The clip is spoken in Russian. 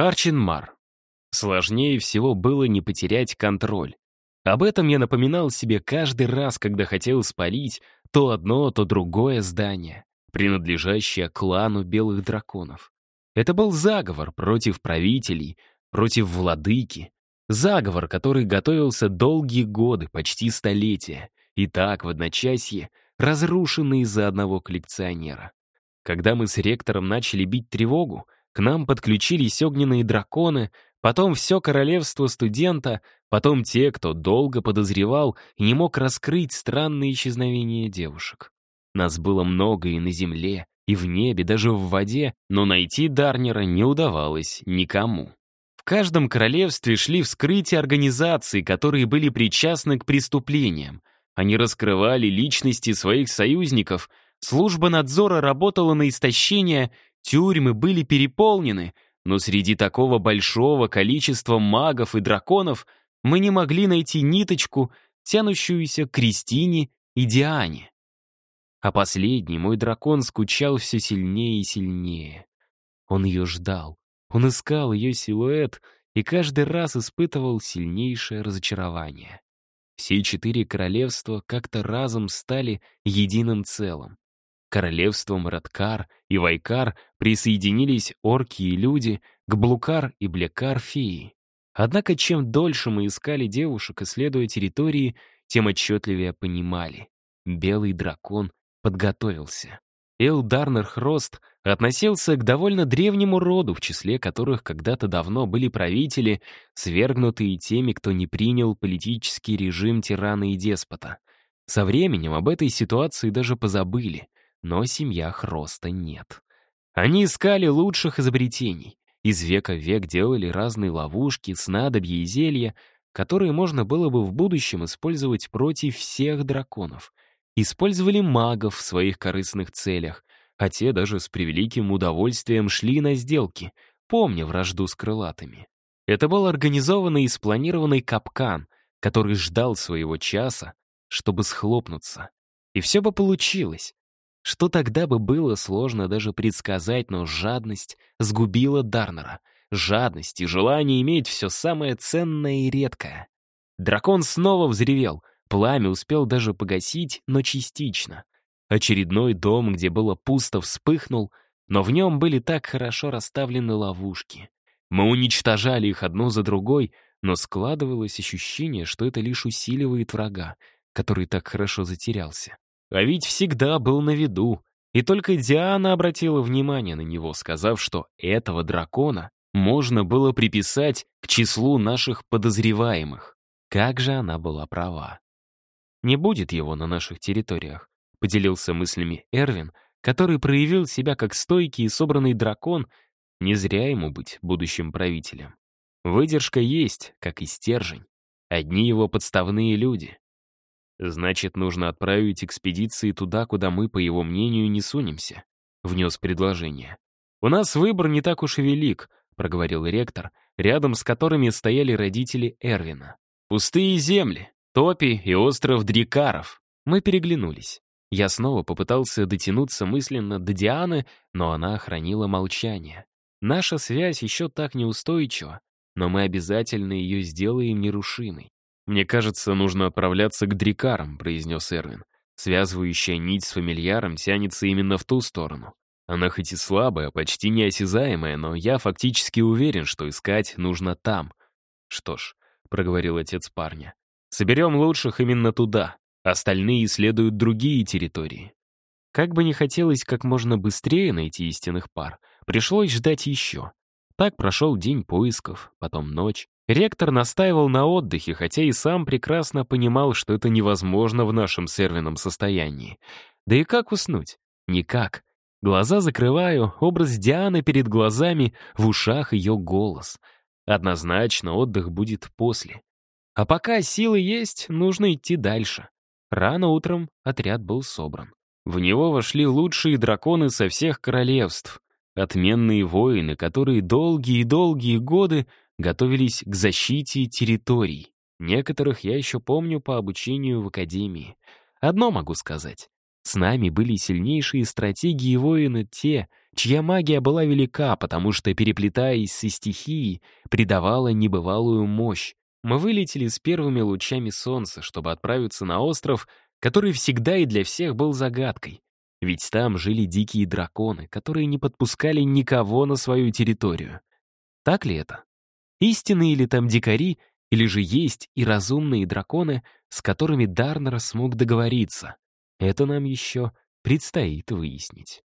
Арчинмар. Сложнее всего было не потерять контроль. Об этом я напоминал себе каждый раз, когда хотел спалить то одно, то другое здание, принадлежащее клану белых драконов. Это был заговор против правителей, против владыки. Заговор, который готовился долгие годы, почти столетия, и так в одночасье разрушенный из-за одного коллекционера. Когда мы с ректором начали бить тревогу, к нам подключились огненные драконы, потом все королевство студента, потом те, кто долго подозревал и не мог раскрыть странные исчезновения девушек. Нас было много и на земле, и в небе, даже в воде, но найти Дарнера не удавалось никому. В каждом королевстве шли вскрытия организаций, которые были причастны к преступлениям. Они раскрывали личности своих союзников, служба надзора работала на истощение, тюрьмы были переполнены, но среди такого большого количества магов и драконов мы не могли найти ниточку, тянущуюся к Кристине и Диане. А последний, мой дракон, скучал все сильнее и сильнее. Он ее ждал, он искал ее силуэт и каждый раз испытывал сильнейшее разочарование. Все четыре королевства как-то разом стали единым целым. Королевством Радкар и Вайкар присоединились орки и люди, к Блукар и Блекар феи. Однако чем дольше мы искали девушек, исследуя территории, тем отчетливее понимали. Белый дракон подготовился. Элдарнер Хрост относился к довольно древнему роду, в числе которых когда-то давно были правители, свергнутые теми, кто не принял политический режим тирана и деспота. Со временем об этой ситуации даже позабыли, но семья Хроста нет. Они искали лучших изобретений. Из века в век делали разные ловушки, снадобья и зелья, которые можно было бы в будущем использовать против всех драконов. Использовали магов в своих корыстных целях, а те даже с превеликим удовольствием шли на сделки, помня вражду с крылатыми. Это был организованный и спланированный капкан, который ждал своего часа, чтобы схлопнуться. И все бы получилось, что тогда бы было сложно даже предсказать, но жадность сгубила Дарнера. Жадность и желание иметь все самое ценное и редкое. Дракон снова взревел. Пламя успел даже погасить, но частично. Очередной дом, где было пусто, вспыхнул, но в нем были так хорошо расставлены ловушки. Мы уничтожали их одну за другой, но складывалось ощущение, что это лишь усиливает врага, который так хорошо затерялся. А ведь всегда был на виду. И только Диана обратила внимание на него, сказав, что этого дракона можно было приписать к числу наших подозреваемых. Как же она была права. Не будет его на наших территориях, поделился мыслями Эрвин, который проявил себя как стойкий и собранный дракон, не зря ему быть будущим правителем. Выдержка есть, как и стержень. Одни его подставные люди. «Значит, нужно отправить экспедиции туда, куда мы, по его мнению, не сунемся», — внес предложение. «У нас выбор не так уж и велик», — проговорил ректор, рядом с которыми стояли родители Эрвина. «Пустые земли, Топи и остров Дрикаров». Мы переглянулись. Я снова попытался дотянуться мысленно до Дианы, но она хранила молчание. Наша связь еще так неустойчива, но мы обязательно ее сделаем нерушимой. «Мне кажется, нужно отправляться к Дрикарам», — произнес Эрвин. «Связывающая нить с фамильяром тянется именно в ту сторону. Она хоть и слабая, почти неосязаемая, но я фактически уверен, что искать нужно там». «Что ж», — проговорил отец парня, — «соберем лучших именно туда. Остальные исследуют другие территории». Как бы не хотелось как можно быстрее найти истинных пар, пришлось ждать еще. Так прошел день поисков, потом ночь. Ректор настаивал на отдыхе, хотя и сам прекрасно понимал, что это невозможно в нашем сервином состоянии. Да и как уснуть? Никак. Глаза закрываю, образ Дианы перед глазами, в ушах ее голос. Однозначно отдых будет после. А пока силы есть, нужно идти дальше. Рано утром отряд был собран. В него вошли лучшие драконы со всех королевств. Отменные воины, которые долгие-долгие годы готовились к защите территорий. Некоторых я еще помню по обучению в академии. Одно могу сказать. С нами были сильнейшие стратегии воины те, чья магия была велика, потому что, переплетаясь со стихией, придавала небывалую мощь. Мы вылетели с первыми лучами солнца, чтобы отправиться на остров, который всегда и для всех был загадкой. Ведь там жили дикие драконы, которые не подпускали никого на свою территорию. Так ли это? Истинные ли там дикари, или же есть и разумные драконы, с которыми Дарнер смог договориться? Это нам еще предстоит выяснить.